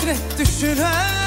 hasret düşünen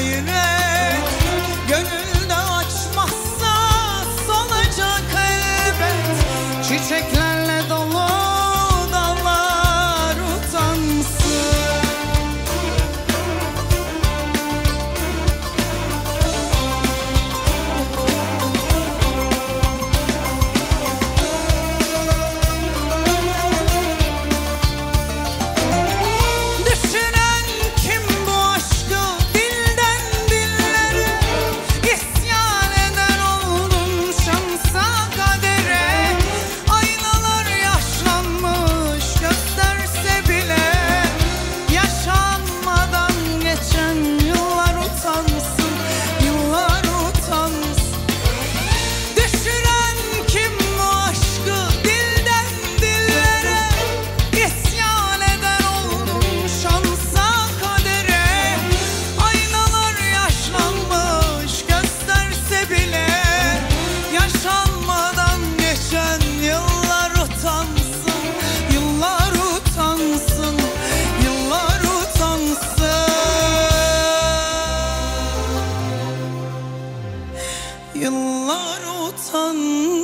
hayret Gönülde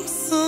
some